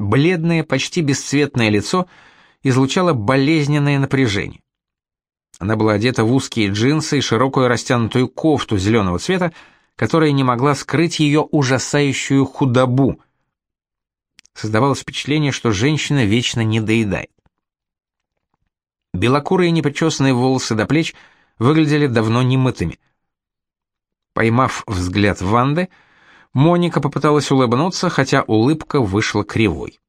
Бледное, почти бесцветное лицо излучало болезненное напряжение. Она была одета в узкие джинсы и широкую растянутую кофту зеленого цвета, которая не могла скрыть ее ужасающую худобу. Создавалось впечатление, что женщина вечно не доедает. Белокурые непричесанные волосы до плеч выглядели давно немытыми. Поймав взгляд Ванды, Моника попыталась улыбнуться, хотя улыбка вышла кривой.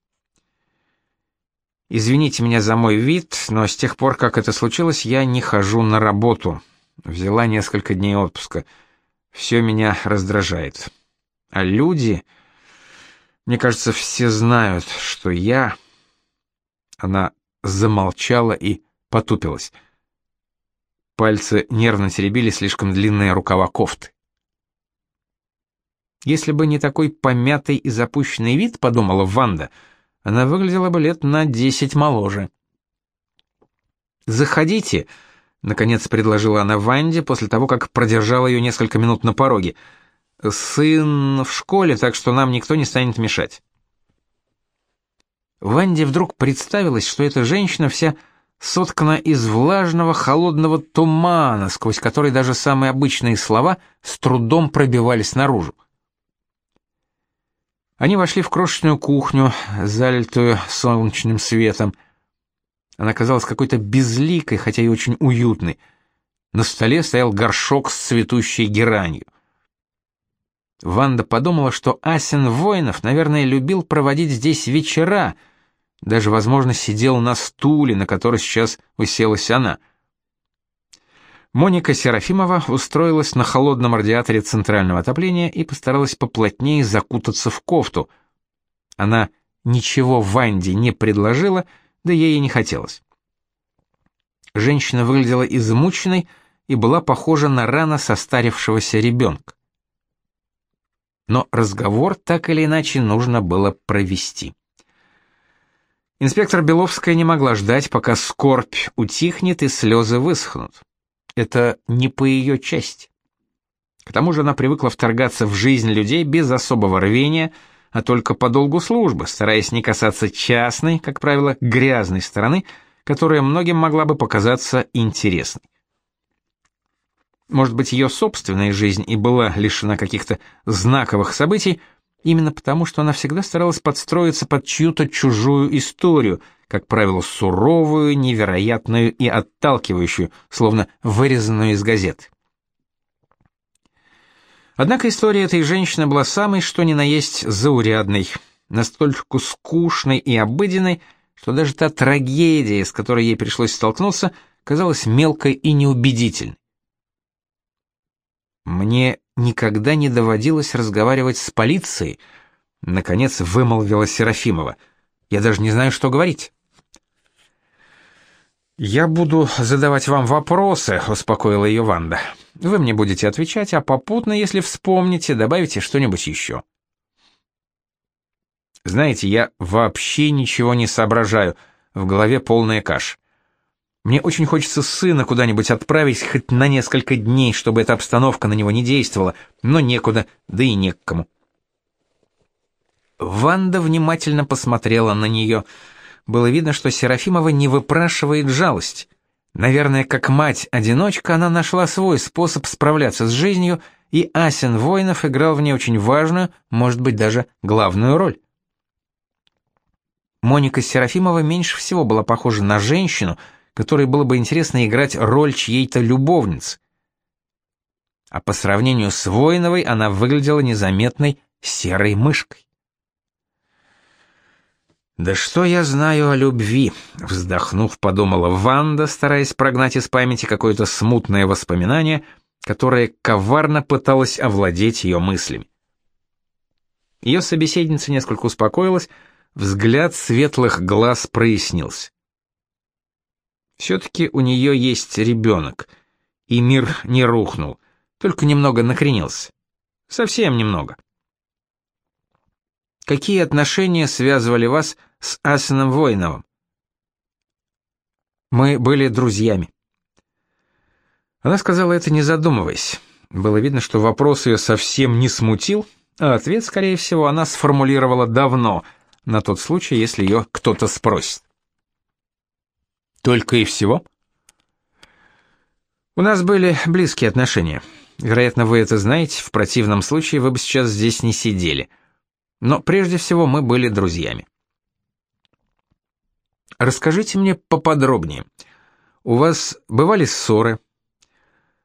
Извините меня за мой вид, но с тех пор, как это случилось, я не хожу на работу. Взяла несколько дней отпуска. Все меня раздражает. А люди, мне кажется, все знают, что я Она замолчала и потупилась. Пальцы нервно теребили слишком длинные рукава кофты. Если бы не такой помятый и запущенный вид, подумала Ванда, она выглядела бы лет на десять моложе. «Заходите», — наконец предложила она Ванде после того, как продержала ее несколько минут на пороге. «Сын в школе, так что нам никто не станет мешать». Ванде вдруг представилось, что эта женщина вся соткана из влажного холодного тумана, сквозь который даже самые обычные слова с трудом пробивались наружу. Они вошли в крошечную кухню, залитую солнечным светом. Она казалась какой-то безликой, хотя и очень уютной. На столе стоял горшок с цветущей геранью. Ванда подумала, что Асен Воинов, наверное, любил проводить здесь вечера, даже, возможно, сидел на стуле, на который сейчас уселась она — Моника Серафимова устроилась на холодном радиаторе центрального отопления и постаралась поплотнее закутаться в кофту. Она ничего Ванде не предложила, да ей и не хотелось. Женщина выглядела измученной и была похожа на рано состарившегося ребенка. Но разговор так или иначе нужно было провести. Инспектор Беловская не могла ждать, пока скорбь утихнет и слезы высохнут. Это не по ее части. К тому же она привыкла вторгаться в жизнь людей без особого рвения, а только по долгу службы, стараясь не касаться частной, как правило, грязной стороны, которая многим могла бы показаться интересной. Может быть, ее собственная жизнь и была лишена каких-то знаковых событий, именно потому, что она всегда старалась подстроиться под чью-то чужую историю – как правило, суровую, невероятную и отталкивающую, словно вырезанную из газет. Однако история этой женщины была самой что ни на есть заурядной, настолько скучной и обыденной, что даже та трагедия, с которой ей пришлось столкнуться, казалась мелкой и неубедительной. Мне никогда не доводилось разговаривать с полицией, наконец вымолвила Серафимова. Я даже не знаю, что говорить. «Я буду задавать вам вопросы», — успокоила ее Ванда. «Вы мне будете отвечать, а попутно, если вспомните, добавите что-нибудь еще». Знаете, я вообще ничего не соображаю, в голове полная каша. Мне очень хочется сына куда-нибудь отправить хоть на несколько дней, чтобы эта обстановка на него не действовала, но некуда, да и не к кому. Ванда внимательно посмотрела на нее — было видно, что Серафимова не выпрашивает жалость. Наверное, как мать-одиночка, она нашла свой способ справляться с жизнью, и Асен Воинов играл в ней очень важную, может быть, даже главную роль. Моника Серафимова меньше всего была похожа на женщину, которой было бы интересно играть роль чьей-то любовницы. А по сравнению с Воиновой она выглядела незаметной серой мышкой. «Да что я знаю о любви?» — вздохнув, подумала Ванда, стараясь прогнать из памяти какое-то смутное воспоминание, которое коварно пыталось овладеть ее мыслями. Ее собеседница несколько успокоилась, взгляд светлых глаз прояснился. Все-таки у нее есть ребенок, и мир не рухнул, только немного накренился. Совсем немного. Какие отношения связывали вас с Асеном Воиновым? Мы были друзьями. Она сказала это не задумываясь. Было видно, что вопрос ее совсем не смутил, а ответ, скорее всего, она сформулировала давно, на тот случай, если ее кто-то спросит. Только и всего? У нас были близкие отношения. Вероятно, вы это знаете, в противном случае вы бы сейчас здесь не сидели. Но прежде всего мы были друзьями. Расскажите мне поподробнее. У вас бывали ссоры?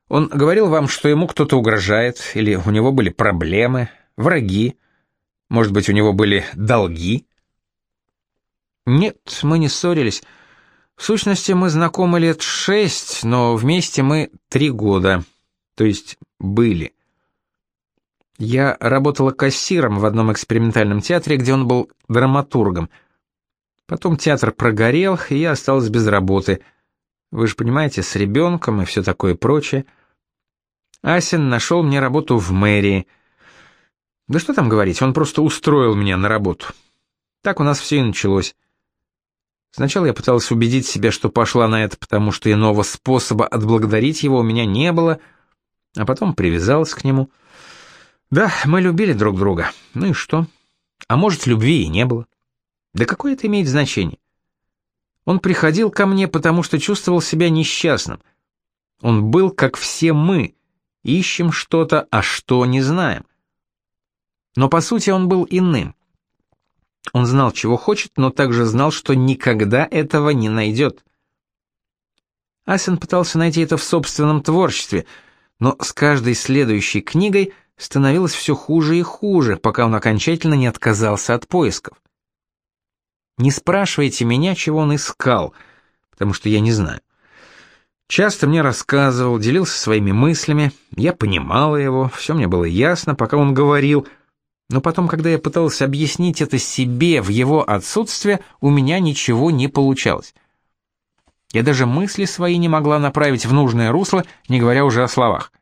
Он говорил вам, что ему кто-то угрожает, или у него были проблемы, враги, может быть, у него были долги? Нет, мы не ссорились. В сущности, мы знакомы лет шесть, но вместе мы три года, то есть были. Я работала кассиром в одном экспериментальном театре, где он был драматургом. Потом театр прогорел, и я осталась без работы. Вы же понимаете, с ребенком и все такое прочее. Асин нашел мне работу в мэрии. Да что там говорить, он просто устроил меня на работу. Так у нас все и началось. Сначала я пыталась убедить себя, что пошла на это, потому что иного способа отблагодарить его у меня не было, а потом привязалась к нему. Да, мы любили друг друга. Ну и что? А может, любви и не было. Да какое это имеет значение? Он приходил ко мне, потому что чувствовал себя несчастным. Он был, как все мы, ищем что-то, а что не знаем. Но по сути он был иным. Он знал, чего хочет, но также знал, что никогда этого не найдет. Асен пытался найти это в собственном творчестве, но с каждой следующей книгой становилось все хуже и хуже, пока он окончательно не отказался от поисков. Не спрашивайте меня, чего он искал, потому что я не знаю. Часто мне рассказывал, делился своими мыслями, я понимала его, все мне было ясно, пока он говорил — но потом, когда я пытался объяснить это себе в его отсутствие, у меня ничего не получалось. Я даже мысли свои не могла направить в нужное русло, не говоря уже о словах.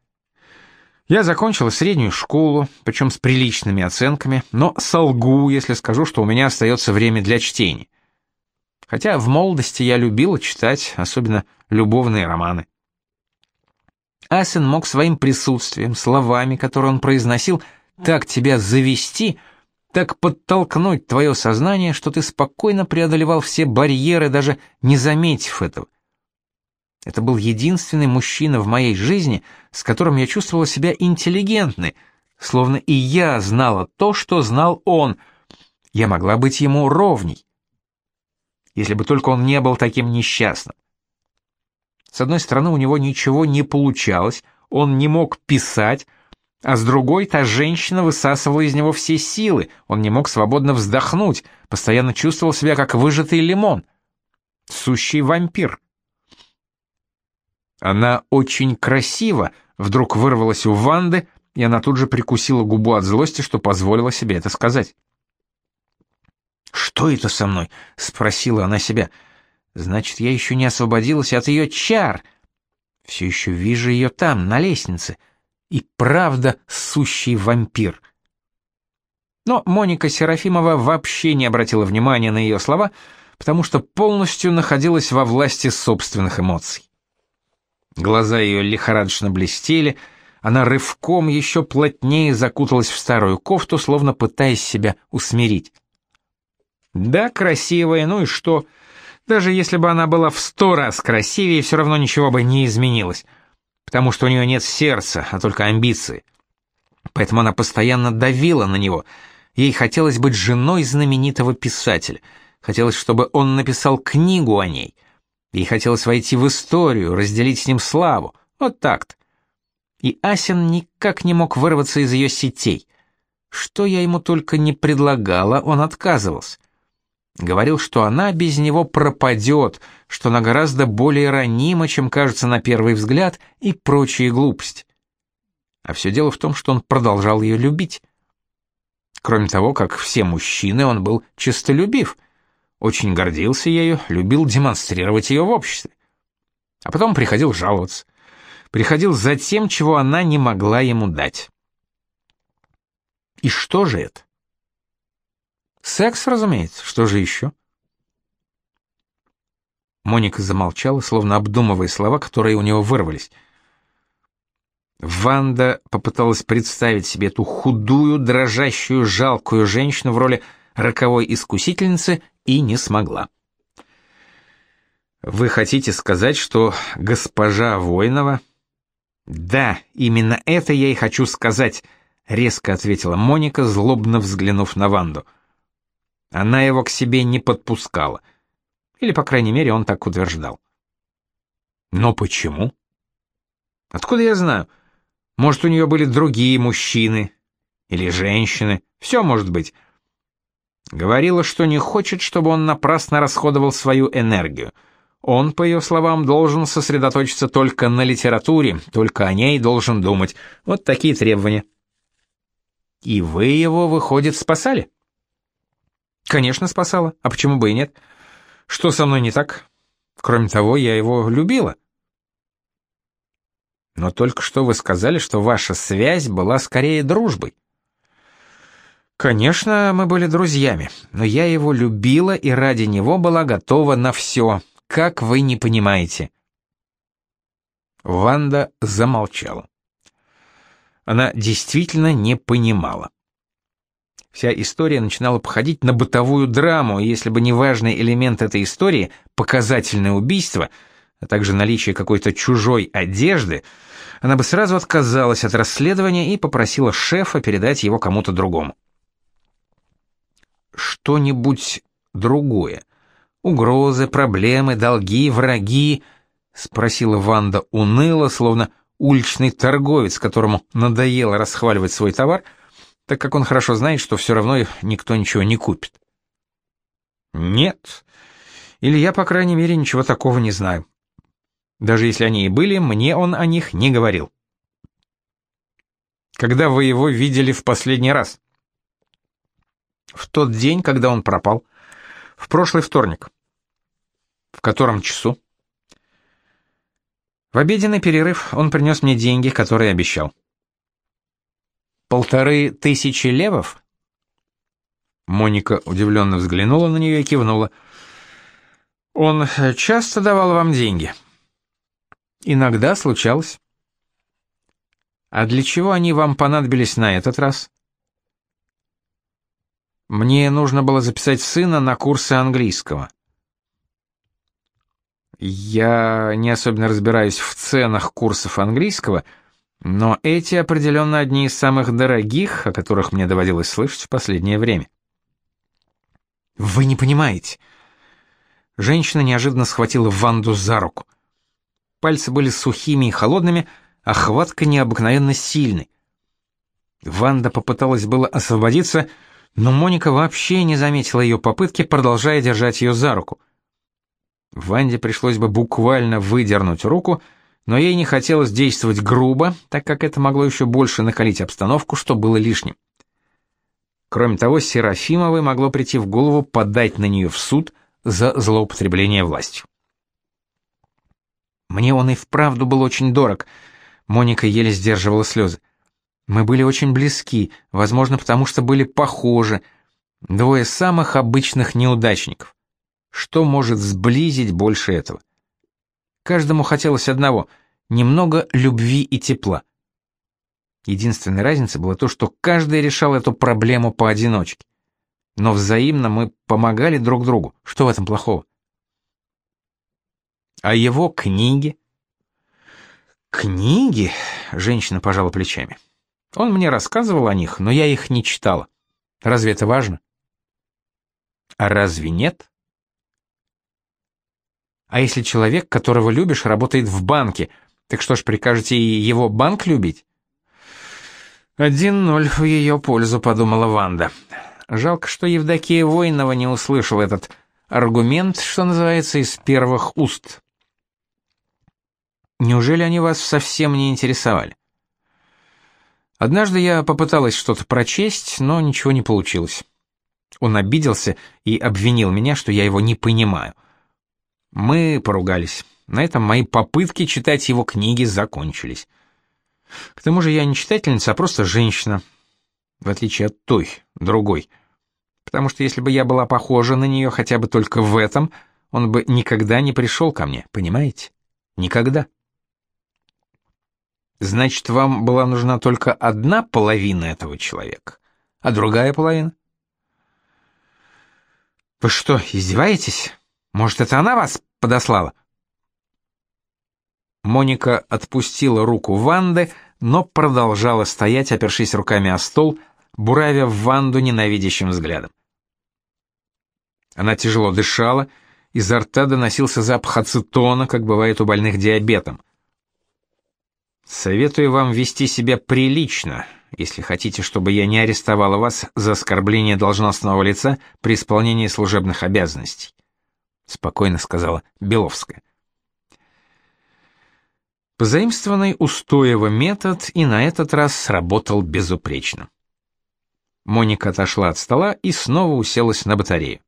Я закончила среднюю школу, причем с приличными оценками, но солгу, если скажу, что у меня остается время для чтения. Хотя в молодости я любила читать, особенно любовные романы. Асен мог своим присутствием, словами, которые он произносил, так тебя завести, так подтолкнуть твое сознание, что ты спокойно преодолевал все барьеры, даже не заметив этого. Это был единственный мужчина в моей жизни, с которым я чувствовала себя интеллигентной, словно и я знала то, что знал он. Я могла быть ему ровней. Если бы только он не был таким несчастным. С одной стороны, у него ничего не получалось, он не мог писать, а с другой та женщина высасывала из него все силы, он не мог свободно вздохнуть, постоянно чувствовал себя как выжатый лимон. Сущий вампир. Она очень красива, вдруг вырвалась у Ванды, и она тут же прикусила губу от злости, что позволила себе это сказать. «Что это со мной?» — спросила она себя. «Значит, я еще не освободилась от ее чар. Все еще вижу ее там, на лестнице» и правда сущий вампир. Но Моника Серафимова вообще не обратила внимания на ее слова, потому что полностью находилась во власти собственных эмоций. Глаза ее лихорадочно блестели, она рывком еще плотнее закуталась в старую кофту, словно пытаясь себя усмирить. Да, красивая, ну и что? Даже если бы она была в сто раз красивее, все равно ничего бы не изменилось потому что у нее нет сердца, а только амбиции. Поэтому она постоянно давила на него. Ей хотелось быть женой знаменитого писателя. Хотелось, чтобы он написал книгу о ней. Ей хотелось войти в историю, разделить с ним славу. Вот так-то. И Асин никак не мог вырваться из ее сетей. Что я ему только не предлагала, он отказывался. Говорил, что она без него пропадет, что она гораздо более ранима, чем кажется на первый взгляд, и прочие глупости. А все дело в том, что он продолжал ее любить. Кроме того, как все мужчины, он был честолюбив, очень гордился ею, любил демонстрировать ее в обществе. А потом приходил жаловаться. Приходил за тем, чего она не могла ему дать. И что же это? Секс, разумеется, что же еще? Моника замолчала, словно обдумывая слова, которые у него вырвались. Ванда попыталась представить себе эту худую, дрожащую, жалкую женщину в роли роковой искусительницы и не смогла. Вы хотите сказать, что госпожа Войнова Да, именно это я и хочу сказать, резко ответила Моника, злобно взглянув на Ванду. Она его к себе не подпускала. Или, по крайней мере, он так утверждал. Но почему? Откуда я знаю? Может, у нее были другие мужчины или женщины? Все может быть. Говорила, что не хочет, чтобы он напрасно расходовал свою энергию. Он, по ее словам, должен сосредоточиться только на литературе, только о ней должен думать. Вот такие требования. И вы его, выходит, спасали? Конечно, спасала. А почему бы и нет? Что со мной не так? Кроме того, я его любила. Но только что вы сказали, что ваша связь была скорее дружбой. Конечно, мы были друзьями, но я его любила и ради него была готова на все, как вы не понимаете. Ванда замолчала. Она действительно не понимала. Вся история начинала походить на бытовую драму, и если бы не важный элемент этой истории, показательное убийство, а также наличие какой-то чужой одежды, она бы сразу отказалась от расследования и попросила шефа передать его кому-то другому что-нибудь другое. Угрозы, проблемы, долги, враги, спросила Ванда уныло, словно уличный торговец, которому надоело расхваливать свой товар, так как он хорошо знает, что все равно никто ничего не купит. Нет. Или я, по крайней мере, ничего такого не знаю. Даже если они и были, мне он о них не говорил. Когда вы его видели в последний раз? В тот день, когда он пропал. В прошлый вторник. В котором часу? В обеденный перерыв он принес мне деньги, которые обещал. Полторы тысячи левов? Моника удивленно взглянула на нее и кивнула. Он часто давал вам деньги? Иногда случалось. А для чего они вам понадобились на этот раз? Мне нужно было записать сына на курсы английского. Я не особенно разбираюсь в ценах курсов английского, но эти определенно одни из самых дорогих, о которых мне доводилось слышать в последнее время. Вы не понимаете. Женщина неожиданно схватила Ванду за руку. Пальцы были сухими и холодными, а хватка необыкновенно сильной. Ванда попыталась было освободиться, но Моника вообще не заметила ее попытки, продолжая держать ее за руку. Ванде пришлось бы буквально выдернуть руку, но ей не хотелось действовать грубо, так как это могло еще больше накалить обстановку, что было лишним. Кроме того, Серафимовой могло прийти в голову подать на нее в суд за злоупотребление властью. Мне он и вправду был очень дорог. Моника еле сдерживала слезы. Мы были очень близки, возможно, потому что были похожи. Двое самых обычных неудачников. Что может сблизить больше этого? Каждому хотелось одного — немного любви и тепла. Единственная разница была то, что каждый решал эту проблему поодиночке. Но взаимно мы помогали друг другу. Что в этом плохого? А его книги? Книги? Женщина пожала плечами. Он мне рассказывал о них, но я их не читала. Разве это важно? А разве нет? А если человек, которого любишь, работает в банке, так что ж прикажете его банк любить? «Один ноль в ее пользу», — подумала Ванда. Жалко, что Евдокия Воинова не услышал этот аргумент, что называется, из первых уст. Неужели они вас совсем не интересовали? Однажды я попыталась что-то прочесть, но ничего не получилось. Он обиделся и обвинил меня, что я его не понимаю. Мы поругались. На этом мои попытки читать его книги закончились. К тому же я не читательница, а просто женщина, в отличие от той, другой. Потому что если бы я была похожа на нее хотя бы только в этом, он бы никогда не пришел ко мне, понимаете? Никогда. Значит, вам была нужна только одна половина этого человека, а другая половина? Вы что, издеваетесь? Может, это она вас подослала? Моника отпустила руку Ванды, но продолжала стоять, опершись руками о стол, буравя в Ванду ненавидящим взглядом. Она тяжело дышала, изо рта доносился запах ацетона, как бывает у больных диабетом. Советую вам вести себя прилично, если хотите, чтобы я не арестовала вас за оскорбление должностного лица при исполнении служебных обязанностей, спокойно сказала Беловская. Позаимствованный у метод и на этот раз сработал безупречно. Моника отошла от стола и снова уселась на батарею.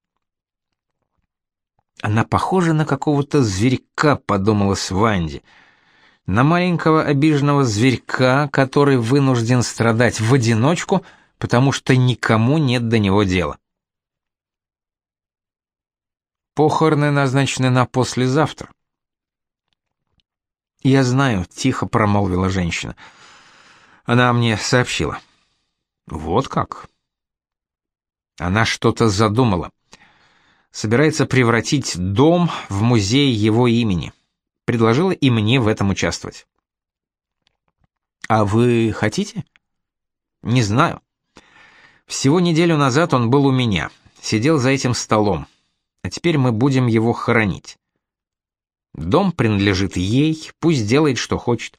Она похожа на какого-то зверька, подумалось Ванде. На маленького обиженного зверька, который вынужден страдать в одиночку, потому что никому нет до него дела. Похороны назначены на послезавтра. Я знаю, тихо промолвила женщина. Она мне сообщила. Вот как? Она что-то задумала собирается превратить дом в музей его имени. Предложила и мне в этом участвовать. А вы хотите? Не знаю. Всего неделю назад он был у меня, сидел за этим столом. А теперь мы будем его хоронить. Дом принадлежит ей, пусть делает, что хочет.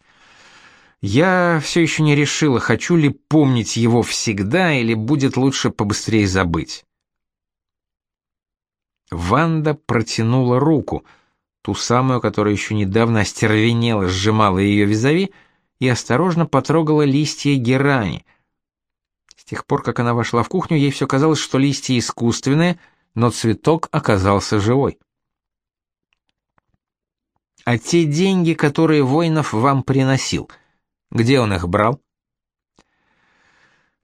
Я все еще не решила, хочу ли помнить его всегда или будет лучше побыстрее забыть. Ванда протянула руку, ту самую, которая еще недавно остервенела, сжимала ее визави, и осторожно потрогала листья герани. С тех пор, как она вошла в кухню, ей все казалось, что листья искусственные, но цветок оказался живой. «А те деньги, которые Воинов вам приносил, где он их брал?»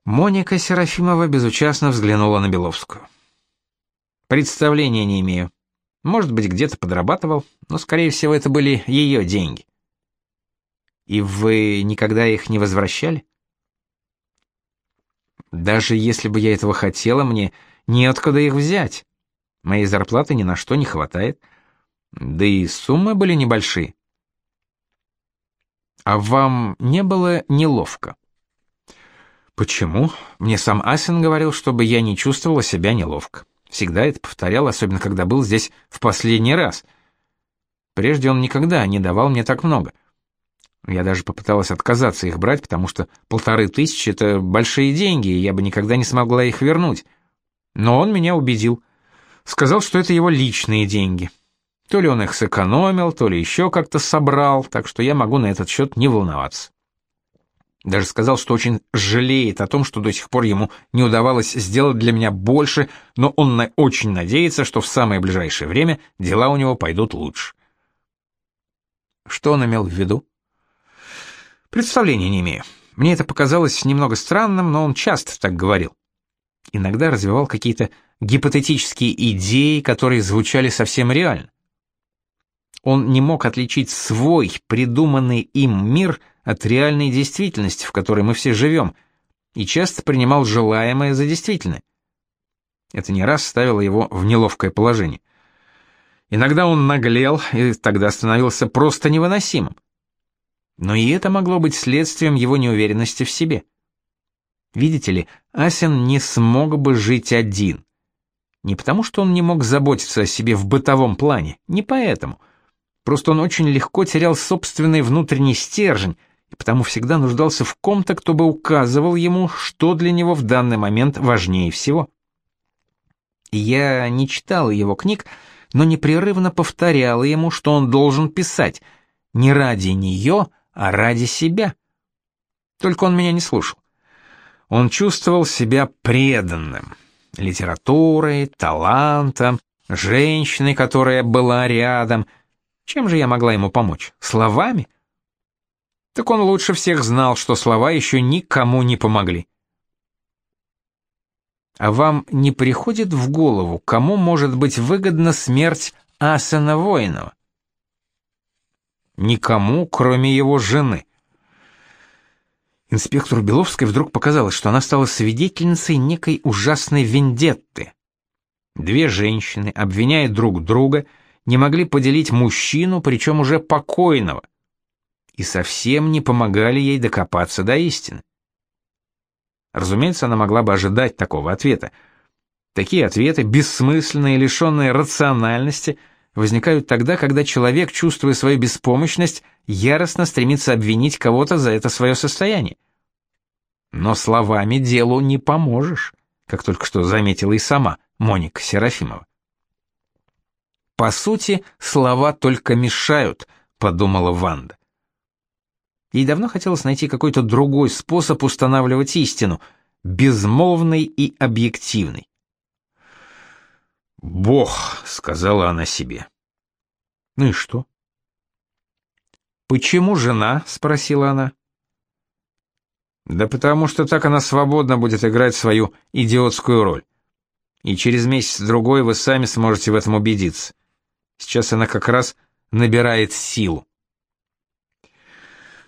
Моника Серафимова безучастно взглянула на Беловскую. Представления не имею. Может быть, где-то подрабатывал, но, скорее всего, это были ее деньги. И вы никогда их не возвращали? Даже если бы я этого хотела, мне неоткуда их взять. Моей зарплаты ни на что не хватает. Да и суммы были небольшие. А вам не было неловко? Почему? Мне сам Асин говорил, чтобы я не чувствовала себя неловко. Всегда это повторял, особенно когда был здесь в последний раз. Прежде он никогда не давал мне так много. Я даже попыталась отказаться их брать, потому что полторы тысячи — это большие деньги, и я бы никогда не смогла их вернуть. Но он меня убедил. Сказал, что это его личные деньги. То ли он их сэкономил, то ли еще как-то собрал, так что я могу на этот счет не волноваться. Даже сказал, что очень жалеет о том, что до сих пор ему не удавалось сделать для меня больше, но он на очень надеется, что в самое ближайшее время дела у него пойдут лучше. Что он имел в виду? Представления не имею. Мне это показалось немного странным, но он часто так говорил. Иногда развивал какие-то гипотетические идеи, которые звучали совсем реально. Он не мог отличить свой, придуманный им мир – от реальной действительности, в которой мы все живем, и часто принимал желаемое за действительное. Это не раз ставило его в неловкое положение. Иногда он наглел, и тогда становился просто невыносимым. Но и это могло быть следствием его неуверенности в себе. Видите ли, Асин не смог бы жить один. Не потому, что он не мог заботиться о себе в бытовом плане, не поэтому. Просто он очень легко терял собственный внутренний стержень, и потому всегда нуждался в ком-то, кто бы указывал ему, что для него в данный момент важнее всего. Я не читал его книг, но непрерывно повторял ему, что он должен писать не ради нее, а ради себя. Только он меня не слушал. Он чувствовал себя преданным литературой, талантом, женщиной, которая была рядом. Чем же я могла ему помочь? Словами? Так он лучше всех знал, что слова еще никому не помогли. А вам не приходит в голову, кому может быть выгодна смерть Асана Воинова? Никому, кроме его жены. Инспектору Беловской вдруг показалось, что она стала свидетельницей некой ужасной вендетты. Две женщины, обвиняя друг друга, не могли поделить мужчину, причем уже покойного, и совсем не помогали ей докопаться до истины. Разумеется, она могла бы ожидать такого ответа. Такие ответы, бессмысленные, лишенные рациональности, возникают тогда, когда человек, чувствуя свою беспомощность, яростно стремится обвинить кого-то за это свое состояние. Но словами делу не поможешь, как только что заметила и сама Моника Серафимова. По сути, слова только мешают, подумала Ванда. Ей давно хотелось найти какой-то другой способ устанавливать истину, безмолвный и объективный. «Бог», — сказала она себе. «Ну и что?» «Почему жена?» — спросила она. «Да потому что так она свободно будет играть свою идиотскую роль. И через месяц-другой вы сами сможете в этом убедиться. Сейчас она как раз набирает силу.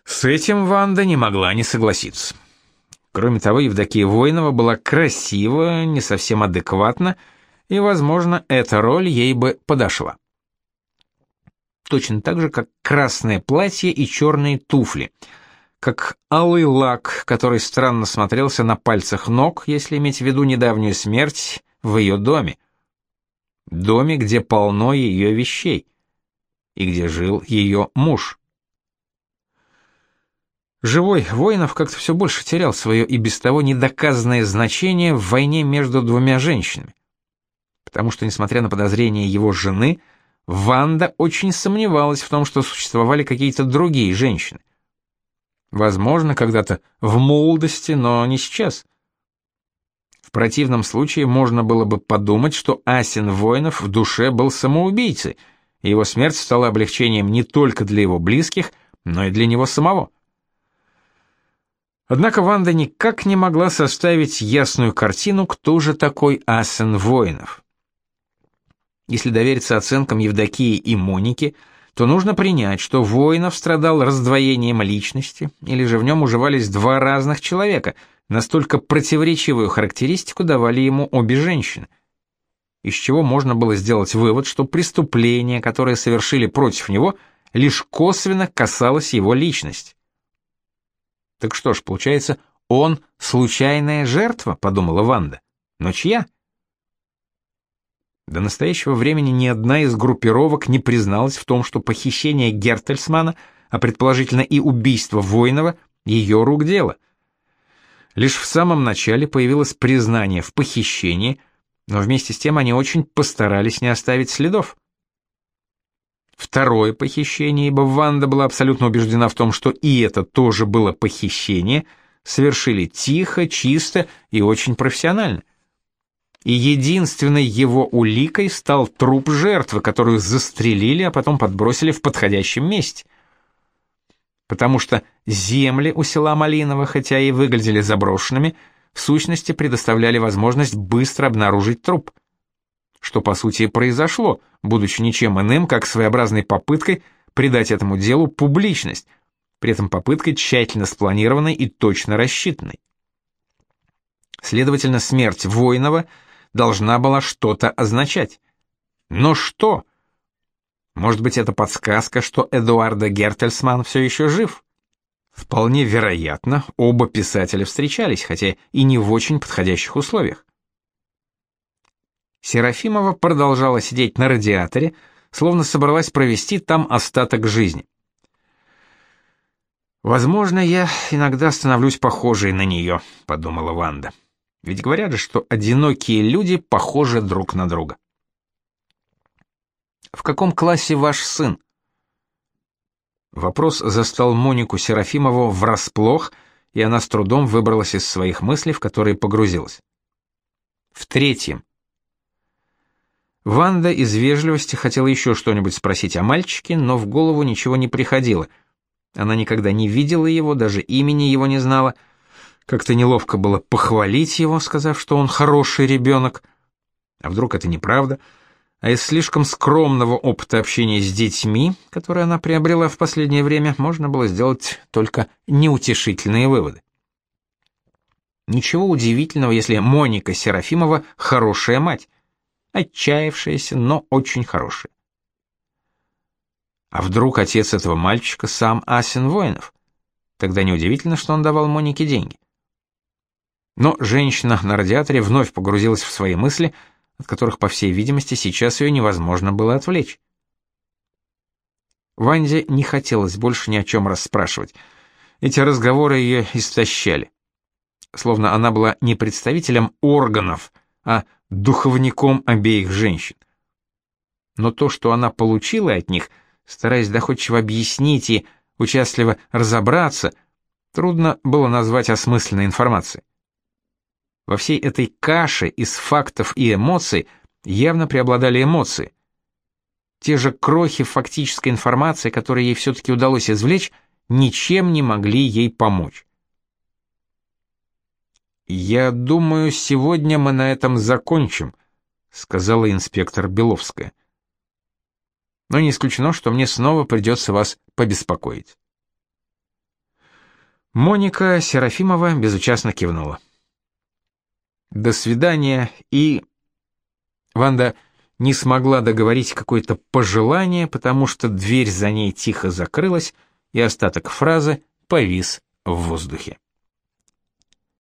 С этим Ванда не могла не согласиться. Кроме того, Евдокия Воинова была красива, не совсем адекватна, и, возможно, эта роль ей бы подошла. Точно так же, как красное платье и черные туфли, как алый лак, который странно смотрелся на пальцах ног, если иметь в виду недавнюю смерть в ее доме. Доме, где полно ее вещей, и где жил ее муж. Живой Воинов как-то все больше терял свое и без того недоказанное значение в войне между двумя женщинами. Потому что, несмотря на подозрения его жены, Ванда очень сомневалась в том, что существовали какие-то другие женщины. Возможно, когда-то в молодости, но не сейчас. В противном случае можно было бы подумать, что Асин Воинов в душе был самоубийцей, и его смерть стала облегчением не только для его близких, но и для него самого. Однако Ванда никак не могла составить ясную картину, кто же такой Асен Воинов. Если довериться оценкам Евдокии и Моники, то нужно принять, что Воинов страдал раздвоением личности, или же в нем уживались два разных человека, настолько противоречивую характеристику давали ему обе женщины. Из чего можно было сделать вывод, что преступление, которое совершили против него, лишь косвенно касалось его личности. Так что ж, получается, он случайная жертва, подумала Ванда. Но чья? До настоящего времени ни одна из группировок не призналась в том, что похищение Гертельсмана, а предположительно и убийство Воинова, ее рук дело. Лишь в самом начале появилось признание в похищении, но вместе с тем они очень постарались не оставить следов. Второе похищение, ибо Ванда была абсолютно убеждена в том, что и это тоже было похищение, совершили тихо, чисто и очень профессионально. И единственной его уликой стал труп жертвы, которую застрелили, а потом подбросили в подходящем месте. Потому что земли у села Малиново, хотя и выглядели заброшенными, в сущности предоставляли возможность быстро обнаружить труп – что по сути и произошло, будучи ничем иным, как своеобразной попыткой придать этому делу публичность, при этом попыткой тщательно спланированной и точно рассчитанной. Следовательно, смерть Воинова должна была что-то означать. Но что? Может быть, это подсказка, что Эдуарда Гертельсман все еще жив? Вполне вероятно, оба писателя встречались, хотя и не в очень подходящих условиях. Серафимова продолжала сидеть на радиаторе, словно собралась провести там остаток жизни. «Возможно, я иногда становлюсь похожей на нее», — подумала Ванда. «Ведь говорят же, что одинокие люди похожи друг на друга». «В каком классе ваш сын?» Вопрос застал Монику Серафимову врасплох, и она с трудом выбралась из своих мыслей, в которые погрузилась. «В третьем», Ванда из вежливости хотела еще что-нибудь спросить о мальчике, но в голову ничего не приходило. Она никогда не видела его, даже имени его не знала. Как-то неловко было похвалить его, сказав, что он хороший ребенок. А вдруг это неправда? А из слишком скромного опыта общения с детьми, который она приобрела в последнее время, можно было сделать только неутешительные выводы. Ничего удивительного, если Моника Серафимова хорошая мать. Отчаявшаяся, но очень хорошая. А вдруг отец этого мальчика сам Асин Воинов? Тогда неудивительно, что он давал Монике деньги. Но женщина на радиаторе вновь погрузилась в свои мысли, от которых, по всей видимости, сейчас ее невозможно было отвлечь. Ванде не хотелось больше ни о чем расспрашивать. Эти разговоры ее истощали. Словно она была не представителем органов, а духовником обеих женщин. Но то, что она получила от них, стараясь доходчиво объяснить и участливо разобраться, трудно было назвать осмысленной информацией. Во всей этой каше из фактов и эмоций явно преобладали эмоции. Те же крохи фактической информации, которые ей все-таки удалось извлечь, ничем не могли ей помочь. «Я думаю, сегодня мы на этом закончим», — сказала инспектор Беловская. «Но не исключено, что мне снова придется вас побеспокоить». Моника Серафимова безучастно кивнула. «До свидания» и... Ванда не смогла договорить какое-то пожелание, потому что дверь за ней тихо закрылась, и остаток фразы повис в воздухе.